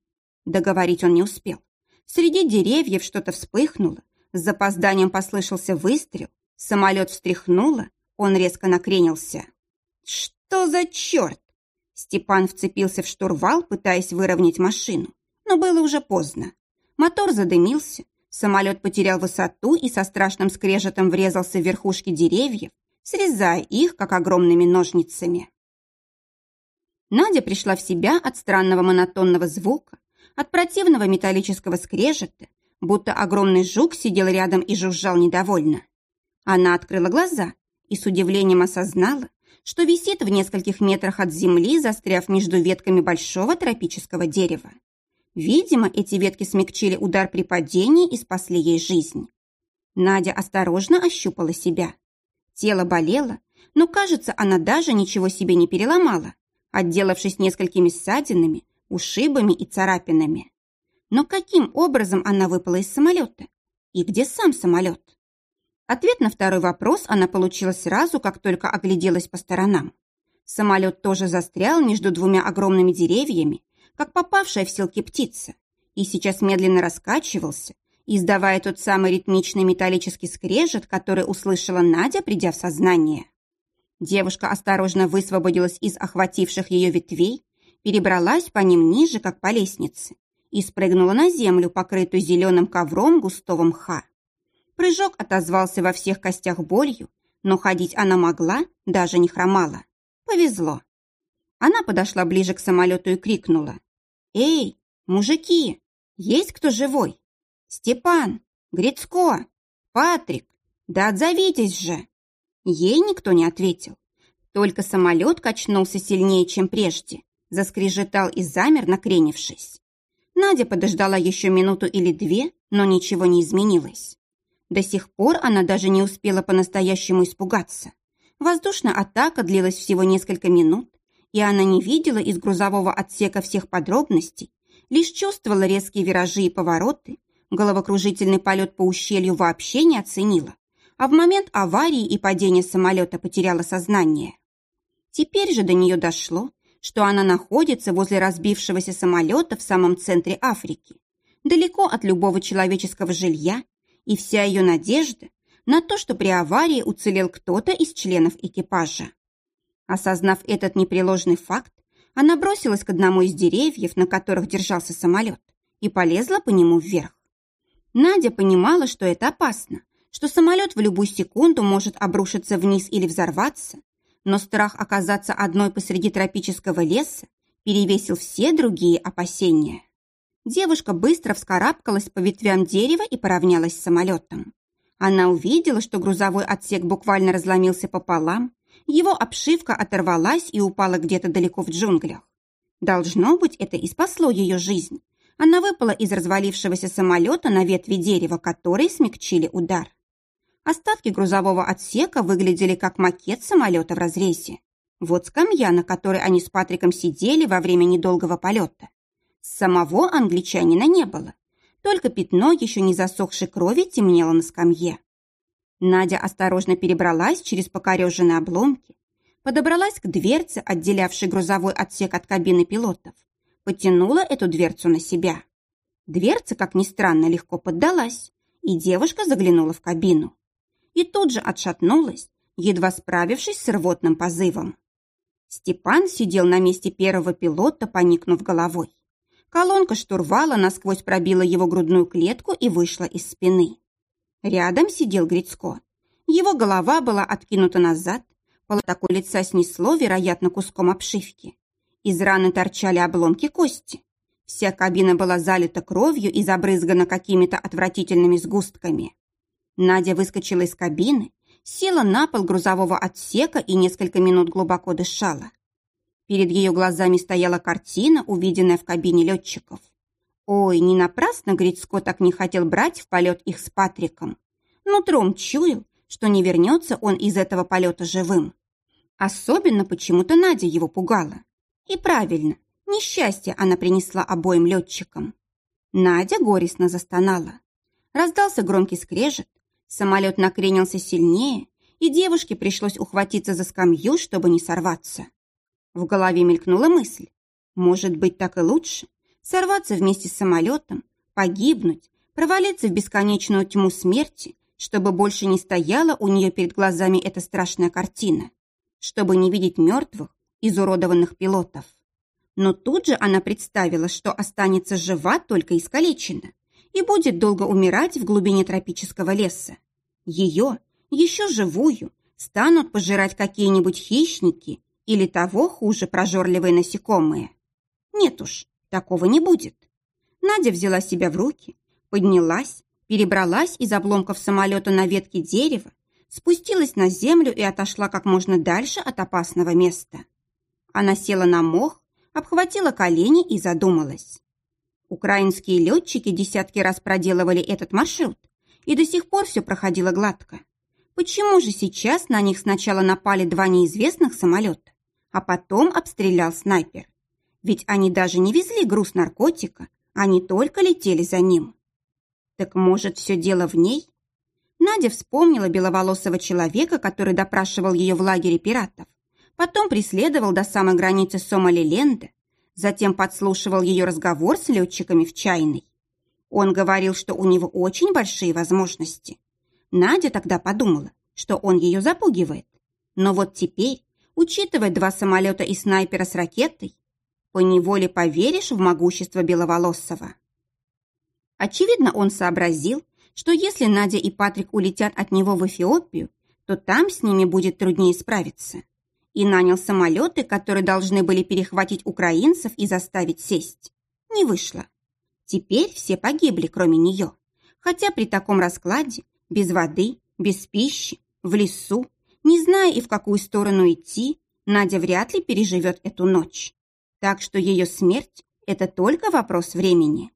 Договорить он не успел. Среди деревьев что-то вспыхнуло, с запозданием послышался выстрел, самолет встряхнуло, он резко накренился. «Что за черт?» Степан вцепился в штурвал, пытаясь выровнять машину, но было уже поздно. Мотор задымился, самолет потерял высоту и со страшным скрежетом врезался в верхушки деревьев, срезая их, как огромными ножницами. Надя пришла в себя от странного монотонного звука, от противного металлического скрежета, будто огромный жук сидел рядом и жужжал недовольно. Она открыла глаза и с удивлением осознала, что висит в нескольких метрах от земли, застряв между ветками большого тропического дерева. Видимо, эти ветки смягчили удар при падении и спасли ей жизнь. Надя осторожно ощупала себя. Тело болело, но, кажется, она даже ничего себе не переломала, отделавшись несколькими ссадинами, ушибами и царапинами. Но каким образом она выпала из самолета? И где сам самолет? Ответ на второй вопрос она получила сразу, как только огляделась по сторонам. Самолет тоже застрял между двумя огромными деревьями, как попавшая в селки птица, и сейчас медленно раскачивался, издавая тот самый ритмичный металлический скрежет, который услышала Надя, придя в сознание. Девушка осторожно высвободилась из охвативших ее ветвей, перебралась по ним ниже, как по лестнице, и спрыгнула на землю, покрытую зеленым ковром густого мха. Прыжок отозвался во всех костях болью, но ходить она могла, даже не хромала. Повезло. Она подошла ближе к самолету и крикнула. «Эй, мужики, есть кто живой? Степан, Грицко, Патрик, да отзовитесь же!» Ей никто не ответил. Только самолет качнулся сильнее, чем прежде, заскрежетал и замер, накренившись. Надя подождала еще минуту или две, но ничего не изменилось. До сих пор она даже не успела по-настоящему испугаться. Воздушная атака длилась всего несколько минут, и она не видела из грузового отсека всех подробностей, лишь чувствовала резкие виражи и повороты, головокружительный полет по ущелью вообще не оценила, а в момент аварии и падения самолета потеряла сознание. Теперь же до нее дошло, что она находится возле разбившегося самолета в самом центре Африки, далеко от любого человеческого жилья, и вся ее надежда на то, что при аварии уцелел кто-то из членов экипажа. Осознав этот непреложный факт, она бросилась к одному из деревьев, на которых держался самолет, и полезла по нему вверх. Надя понимала, что это опасно, что самолет в любую секунду может обрушиться вниз или взорваться, но страх оказаться одной посреди тропического леса перевесил все другие опасения. Девушка быстро вскарабкалась по ветвям дерева и поравнялась с самолетом. Она увидела, что грузовой отсек буквально разломился пополам, его обшивка оторвалась и упала где-то далеко в джунглях. Должно быть, это и спасло ее жизнь. Она выпала из развалившегося самолета на ветви дерева, которые смягчили удар. Остатки грузового отсека выглядели как макет самолета в разрезе. Вот скамья, на которой они с Патриком сидели во время недолгого полета. Самого англичанина не было. Только пятно еще не засохшей крови темнело на скамье. Надя осторожно перебралась через покореженные обломки, подобралась к дверце, отделявшей грузовой отсек от кабины пилотов, потянула эту дверцу на себя. Дверца, как ни странно, легко поддалась, и девушка заглянула в кабину. И тут же отшатнулась, едва справившись с рвотным позывом. Степан сидел на месте первого пилота, поникнув головой. Колонка штурвала насквозь пробила его грудную клетку и вышла из спины. Рядом сидел Грицко. Его голова была откинута назад, полотаку лица снесло, вероятно, куском обшивки. Из раны торчали обломки кости. Вся кабина была залита кровью и забрызгана какими-то отвратительными сгустками. Надя выскочила из кабины, села на пол грузового отсека и несколько минут глубоко дышала. Перед ее глазами стояла картина, увиденная в кабине летчиков. Ой, не напрасно Грицко так не хотел брать в полет их с Патриком. Нутром чуял, что не вернется он из этого полета живым. Особенно почему-то Надя его пугала. И правильно, несчастье она принесла обоим летчикам. Надя горестно застонала. Раздался громкий скрежет, самолет накренился сильнее, и девушке пришлось ухватиться за скамью, чтобы не сорваться. В голове мелькнула мысль. Может быть, так и лучше? Сорваться вместе с самолетом, погибнуть, провалиться в бесконечную тьму смерти, чтобы больше не стояла у нее перед глазами эта страшная картина, чтобы не видеть мертвых, изуродованных пилотов. Но тут же она представила, что останется жива только искалечена и будет долго умирать в глубине тропического леса. Ее, еще живую, станут пожирать какие-нибудь хищники или того хуже прожорливые насекомые. Нет уж, такого не будет. Надя взяла себя в руки, поднялась, перебралась из обломков самолета на ветке дерева, спустилась на землю и отошла как можно дальше от опасного места. Она села на мох, обхватила колени и задумалась. Украинские летчики десятки раз проделывали этот маршрут, и до сих пор все проходило гладко. Почему же сейчас на них сначала напали два неизвестных самолета, а потом обстрелял снайпер? Ведь они даже не везли груз наркотика, они только летели за ним. Так может, все дело в ней? Надя вспомнила беловолосого человека, который допрашивал ее в лагере пиратов, потом преследовал до самой границы Сомалиленда, затем подслушивал ее разговор с летчиками в чайной. Он говорил, что у него очень большие возможности. Надя тогда подумала, что он ее запугивает. Но вот теперь, учитывая два самолета и снайпера с ракетой, поневоле поверишь в могущество Беловолосого. Очевидно, он сообразил, что если Надя и Патрик улетят от него в Эфиопию, то там с ними будет труднее справиться и нанял самолеты, которые должны были перехватить украинцев и заставить сесть. Не вышло. Теперь все погибли, кроме нее. Хотя при таком раскладе, без воды, без пищи, в лесу, не зная и в какую сторону идти, Надя вряд ли переживет эту ночь. Так что ее смерть – это только вопрос времени.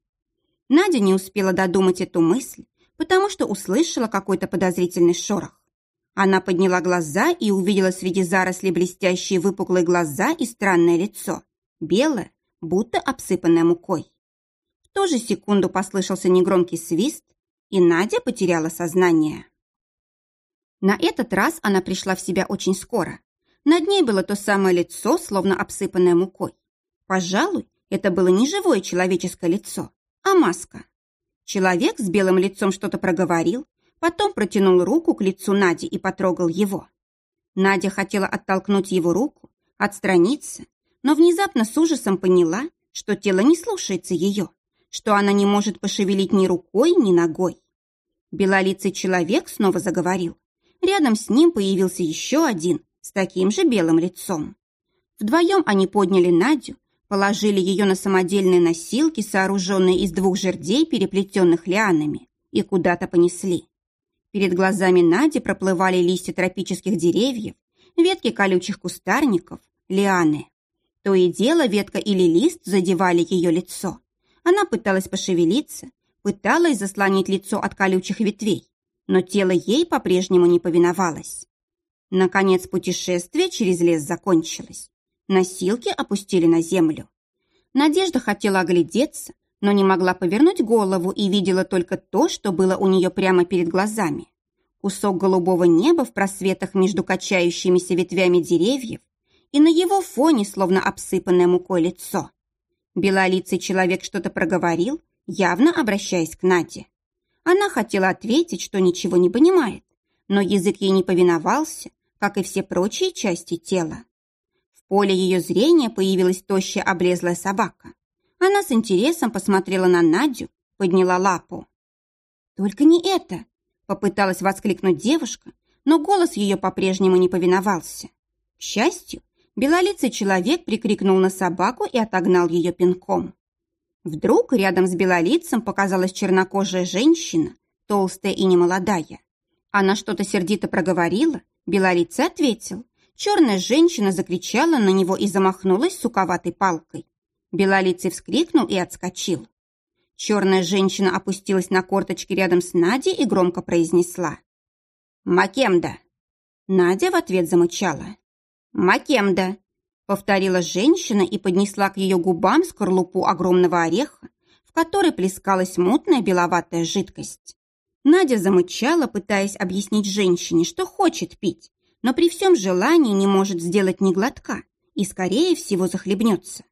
Надя не успела додумать эту мысль, потому что услышала какой-то подозрительный шорох. Она подняла глаза и увидела среди зарослей блестящие выпуклые глаза и странное лицо, белое, будто обсыпанное мукой. В ту же секунду послышался негромкий свист, и Надя потеряла сознание. На этот раз она пришла в себя очень скоро. Над ней было то самое лицо, словно обсыпанное мукой. Пожалуй, это было не живое человеческое лицо, а маска. Человек с белым лицом что-то проговорил, Потом протянул руку к лицу Нади и потрогал его. Надя хотела оттолкнуть его руку, отстраниться, но внезапно с ужасом поняла, что тело не слушается ее, что она не может пошевелить ни рукой, ни ногой. Белолицый человек снова заговорил. Рядом с ним появился еще один с таким же белым лицом. Вдвоем они подняли Надю, положили ее на самодельные носилки, сооруженные из двух жердей, переплетенных лианами, и куда-то понесли. Перед глазами Нади проплывали листья тропических деревьев, ветки колючих кустарников, лианы. То и дело ветка или лист задевали ее лицо. Она пыталась пошевелиться, пыталась заслонить лицо от колючих ветвей, но тело ей по-прежнему не повиновалось. Наконец путешествие через лес закончилось. Носилки опустили на землю. Надежда хотела оглядеться, но не могла повернуть голову и видела только то, что было у нее прямо перед глазами. Кусок голубого неба в просветах между качающимися ветвями деревьев и на его фоне словно обсыпанное мукой лицо. Белолицый человек что-то проговорил, явно обращаясь к Наде. Она хотела ответить, что ничего не понимает, но язык ей не повиновался, как и все прочие части тела. Поле ее зрения появилась тощая облезлая собака. Она с интересом посмотрела на Надю, подняла лапу. «Только не это!» – попыталась воскликнуть девушка, но голос ее по-прежнему не повиновался. К счастью, белолицый человек прикрикнул на собаку и отогнал ее пинком. Вдруг рядом с белолицем показалась чернокожая женщина, толстая и немолодая. Она что-то сердито проговорила, белолицый ответил. Черная женщина закричала на него и замахнулась суковатой палкой. Белолицый вскрикнул и отскочил. Черная женщина опустилась на корточки рядом с Надей и громко произнесла. «Макемда!» Надя в ответ замычала. «Макемда!» — повторила женщина и поднесла к ее губам скорлупу огромного ореха, в которой плескалась мутная беловатая жидкость. Надя замычала, пытаясь объяснить женщине, что хочет пить, но при всем желании не может сделать ни глотка и, скорее всего, захлебнется.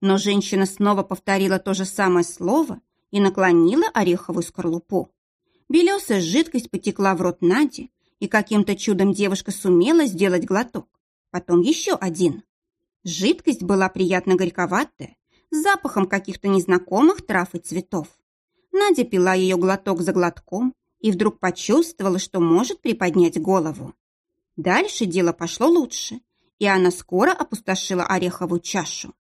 Но женщина снова повторила то же самое слово и наклонила ореховую скорлупу. Белесая жидкость потекла в рот Нади, и каким-то чудом девушка сумела сделать глоток. Потом еще один. Жидкость была приятно горьковатая, с запахом каких-то незнакомых трав и цветов. Надя пила ее глоток за глотком и вдруг почувствовала, что может приподнять голову. Дальше дело пошло лучше, и она скоро опустошила ореховую чашу.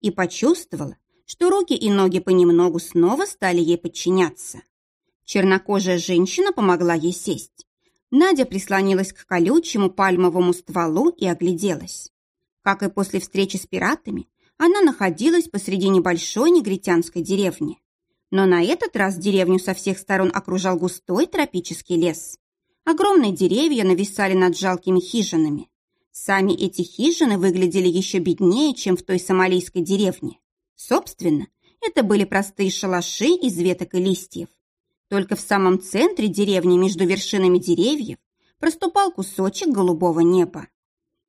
И почувствовала, что руки и ноги понемногу снова стали ей подчиняться. Чернокожая женщина помогла ей сесть. Надя прислонилась к колючему пальмовому стволу и огляделась. Как и после встречи с пиратами, она находилась посреди небольшой негритянской деревни. Но на этот раз деревню со всех сторон окружал густой тропический лес. Огромные деревья нависали над жалкими хижинами. Сами эти хижины выглядели еще беднее, чем в той сомалийской деревне. Собственно, это были простые шалаши из веток и листьев. Только в самом центре деревни между вершинами деревьев проступал кусочек голубого неба.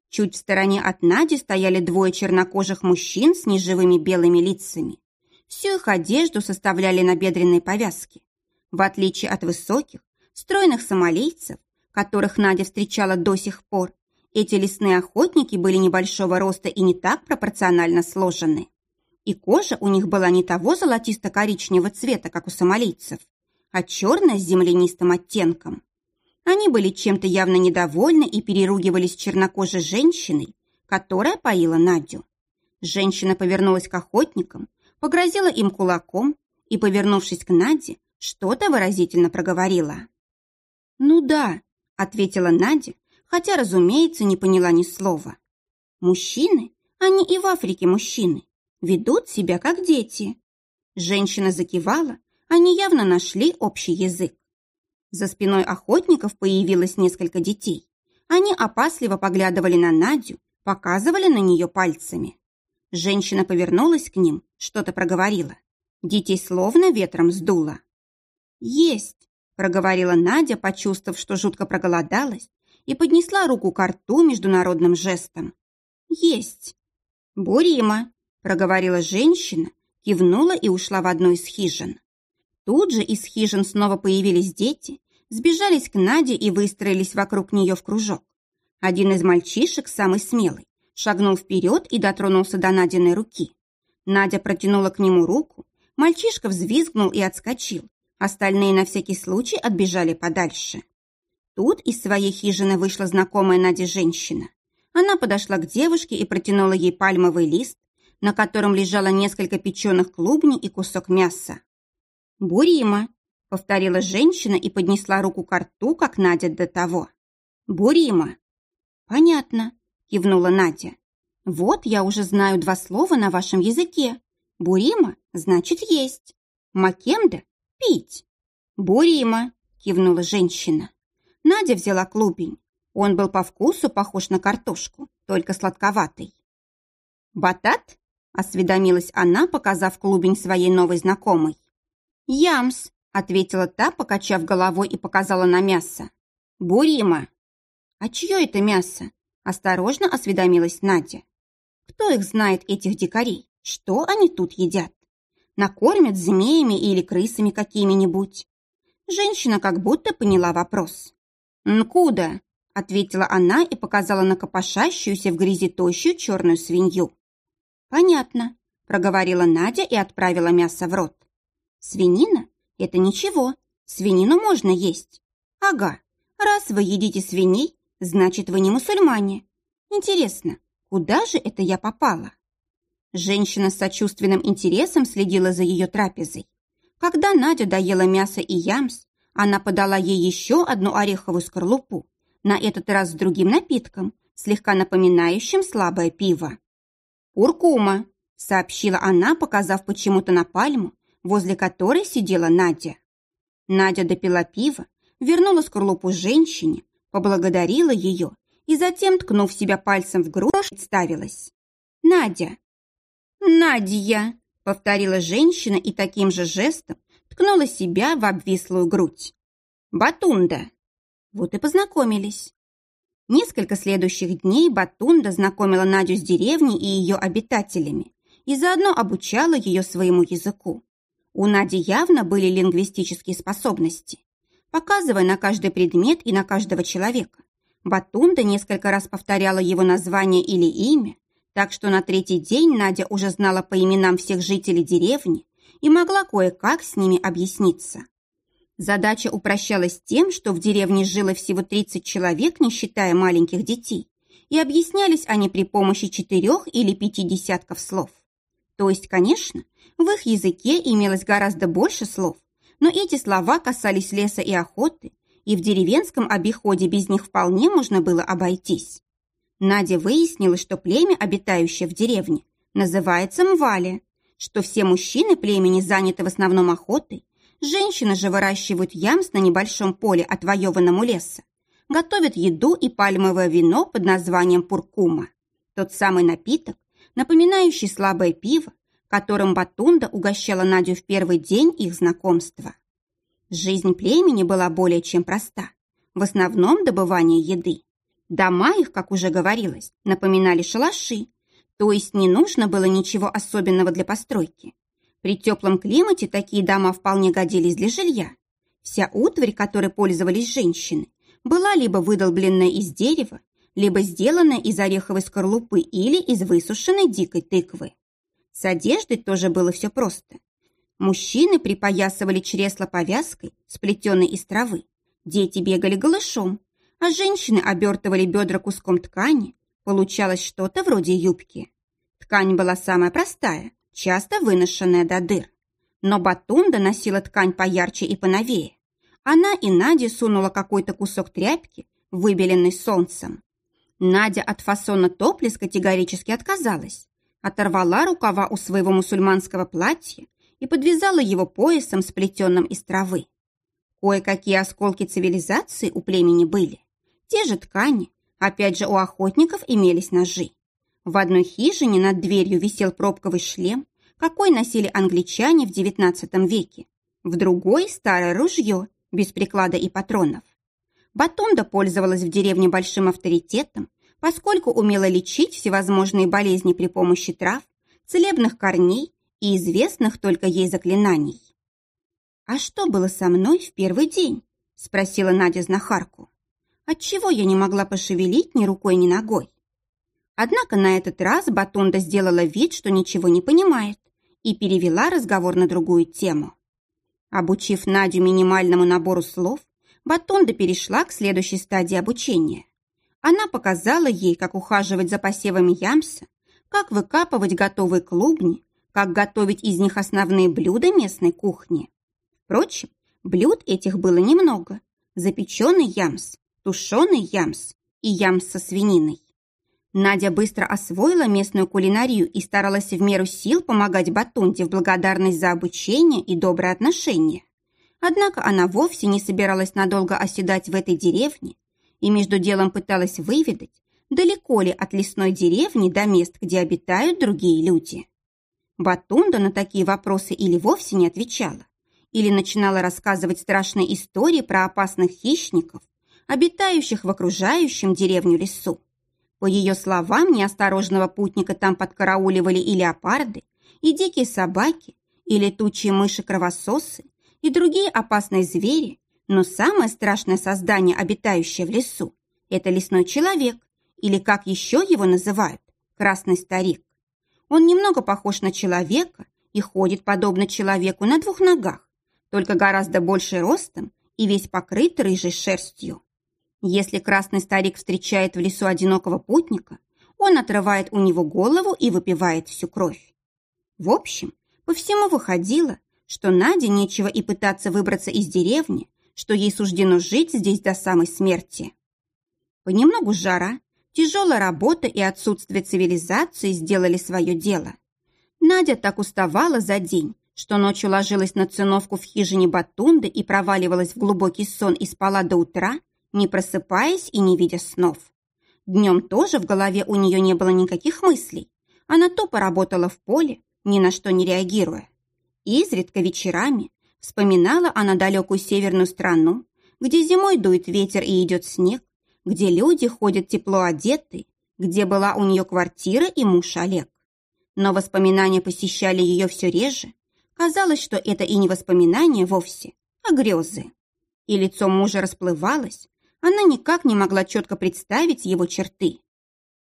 Чуть в стороне от Нади стояли двое чернокожих мужчин с неживыми белыми лицами. Всю их одежду составляли набедренные повязки. В отличие от высоких, стройных сомалийцев, которых Надя встречала до сих пор, эти лесные охотники были небольшого роста и не так пропорционально сложены. И кожа у них была не того золотисто-коричневого цвета, как у сомалийцев, а черная с землянистым оттенком. Они были чем-то явно недовольны и переругивались чернокожей женщиной, которая поила Надю. Женщина повернулась к охотникам, погрозила им кулаком и, повернувшись к Наде, что-то выразительно проговорила. «Ну да», — ответила Надя, хотя, разумеется, не поняла ни слова. «Мужчины, они и в Африке мужчины, ведут себя как дети». Женщина закивала, они явно нашли общий язык. За спиной охотников появилось несколько детей. Они опасливо поглядывали на Надю, показывали на нее пальцами. Женщина повернулась к ним, что-то проговорила. Детей словно ветром сдуло. «Есть!» – проговорила Надя, почувствовав, что жутко проголодалась, и поднесла руку к рту международным жестом. «Есть!» «Бурима!» – проговорила женщина, кивнула и ушла в одну из хижин. Тут же из хижин снова появились дети, сбежались к Наде и выстроились вокруг нее в кружок. Один из мальчишек, самый смелый, шагнул вперед и дотронулся до Надиной руки. Надя протянула к нему руку, мальчишка взвизгнул и отскочил, остальные на всякий случай отбежали подальше. Тут из своей хижины вышла знакомая Наде женщина. Она подошла к девушке и протянула ей пальмовый лист, на котором лежало несколько печеных клубней и кусок мяса. «Бурима», — повторила женщина и поднесла руку к рту, как Надя до того. «Бурима». «Понятно», — кивнула Надя. «Вот я уже знаю два слова на вашем языке. Бурима значит есть. Макемда — пить». «Бурима», — кивнула женщина. Надя взяла клубень. Он был по вкусу похож на картошку, только сладковатый. «Батат?» — осведомилась она, показав клубень своей новой знакомой. «Ямс», — ответила та, покачав головой и показала на мясо. «Бурима». «А чье это мясо?» — осторожно осведомилась Надя. «Кто их знает, этих дикарей? Что они тут едят? Накормят змеями или крысами какими-нибудь?» Женщина как будто поняла вопрос. «Нкуда?» — ответила она и показала на копошащуюся в грязи тощую черную свинью. «Понятно», — проговорила Надя и отправила мясо в рот. Свинина – это ничего. Свинину можно есть. Ага, раз вы едите свиней, значит, вы не мусульмане. Интересно, куда же это я попала? Женщина с сочувственным интересом следила за ее трапезой. Когда Надя доела мясо и ямс, она подала ей еще одну ореховую скорлупу, на этот раз с другим напитком, слегка напоминающим слабое пиво. «Куркума», — сообщила она, показав почему-то на пальму, возле которой сидела Надя. Надя допила пиво, вернула скорлупу женщине, поблагодарила ее и затем, ткнув себя пальцем в грудь, представилась. «Надя!» «Надя!» — повторила женщина и таким же жестом ткнула себя в обвислую грудь. Батунда. Вот и познакомились. Несколько следующих дней Батунда знакомила Надю с деревней и ее обитателями и заодно обучала ее своему языку. У Нади явно были лингвистические способности. Показывая на каждый предмет и на каждого человека, Батунда несколько раз повторяла его название или имя, так что на третий день Надя уже знала по именам всех жителей деревни и могла кое-как с ними объясниться. Задача упрощалась тем, что в деревне жило всего 30 человек, не считая маленьких детей, и объяснялись они при помощи четырех или пяти десятков слов. То есть, конечно, в их языке имелось гораздо больше слов, но эти слова касались леса и охоты, и в деревенском обиходе без них вполне можно было обойтись. Надя выяснила, что племя, обитающее в деревне, называется Мвали, что все мужчины племени заняты в основном охотой, женщины же выращивают ямс на небольшом поле, отвоеванному леса, готовят еду и пальмовое вино под названием пуркума. Тот самый напиток, напоминающий слабое пиво, которым Батунда угощала Надю в первый день их знакомства. Жизнь племени была более чем проста. В основном добывание еды. Дома их, как уже говорилось, напоминали шалаши, то есть не нужно было ничего особенного для постройки. При теплом климате такие дома вполне годились для жилья. Вся утварь, которой пользовались женщины, была либо выдолбленная из дерева, либо сделанная из ореховой скорлупы или из высушенной дикой тыквы. С одеждой тоже было все просто. Мужчины припоясывали чресла повязкой, сплетенной из травы. Дети бегали голышом, а женщины обертывали бедра куском ткани, получалось что-то вроде юбки. Ткань была самая простая, часто выношенная до дыр. Но Батунда носила ткань поярче и поновее. Она и Надя сунула какой-то кусок тряпки, выбеленный солнцем. Надя от фасона топлес категорически отказалась. Оторвала рукава у своего мусульманского платья и подвязала его поясом, сплетенным из травы. Кое-какие осколки цивилизации у племени были. Те же ткани, опять же у охотников имелись ножи. В одной хижине над дверью висел пробковый шлем, какой носили англичане в XIX веке. В другой – старое ружье, без приклада и патронов. Батонда пользовалась в деревне большим авторитетом, поскольку умела лечить всевозможные болезни при помощи трав, целебных корней и известных только ей заклинаний. «А что было со мной в первый день?» – спросила Надя знахарку отчего я не могла пошевелить ни рукой, ни ногой. Однако на этот раз Батунда сделала вид, что ничего не понимает, и перевела разговор на другую тему. Обучив Надю минимальному набору слов, Батунда перешла к следующей стадии обучения. Она показала ей, как ухаживать за посевами ямса, как выкапывать готовые клубни, как готовить из них основные блюда местной кухни. Впрочем, блюд этих было немного. Запеченный ямс, тушеный ямс и ямс со свининой. Надя быстро освоила местную кулинарию и старалась в меру сил помогать Батунде в благодарность за обучение и доброе отношение. Однако она вовсе не собиралась надолго оседать в этой деревне и между делом пыталась выведать, далеко ли от лесной деревни до мест, где обитают другие люди. Батунда на такие вопросы или вовсе не отвечала, или начинала рассказывать страшные истории про опасных хищников, обитающих в окружающем деревню лесу. По ее словам, неосторожного путника там подкарауливали и леопарды, и дикие собаки, и летучие мыши-кровососы, и другие опасные звери, но самое страшное создание, обитающее в лесу, это лесной человек, или, как еще его называют, красный старик. Он немного похож на человека и ходит подобно человеку на двух ногах, только гораздо больше ростом и весь покрыт рыжей шерстью. Если красный старик встречает в лесу одинокого путника, он отрывает у него голову и выпивает всю кровь. В общем, по всему выходило, что Наде нечего и пытаться выбраться из деревни, что ей суждено жить здесь до самой смерти. Понемногу жара, тяжелая работа и отсутствие цивилизации сделали свое дело. Надя так уставала за день, что ночью ложилась на циновку в хижине Батунды и проваливалась в глубокий сон и спала до утра, не просыпаясь и не видя снов. Днем тоже в голове у нее не было никаких мыслей. Она тупо работала в поле, ни на что не реагируя. Изредка вечерами вспоминала она далекую северную страну, где зимой дует ветер и идет снег, где люди ходят тепло одеты, где была у нее квартира и муж Олег. Но воспоминания посещали ее все реже. Казалось, что это и не воспоминания вовсе, а грезы. И лицо мужа расплывалось, она никак не могла четко представить его черты.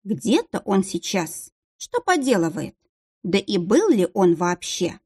Где-то он сейчас. Что поделывает? Да и был ли он вообще?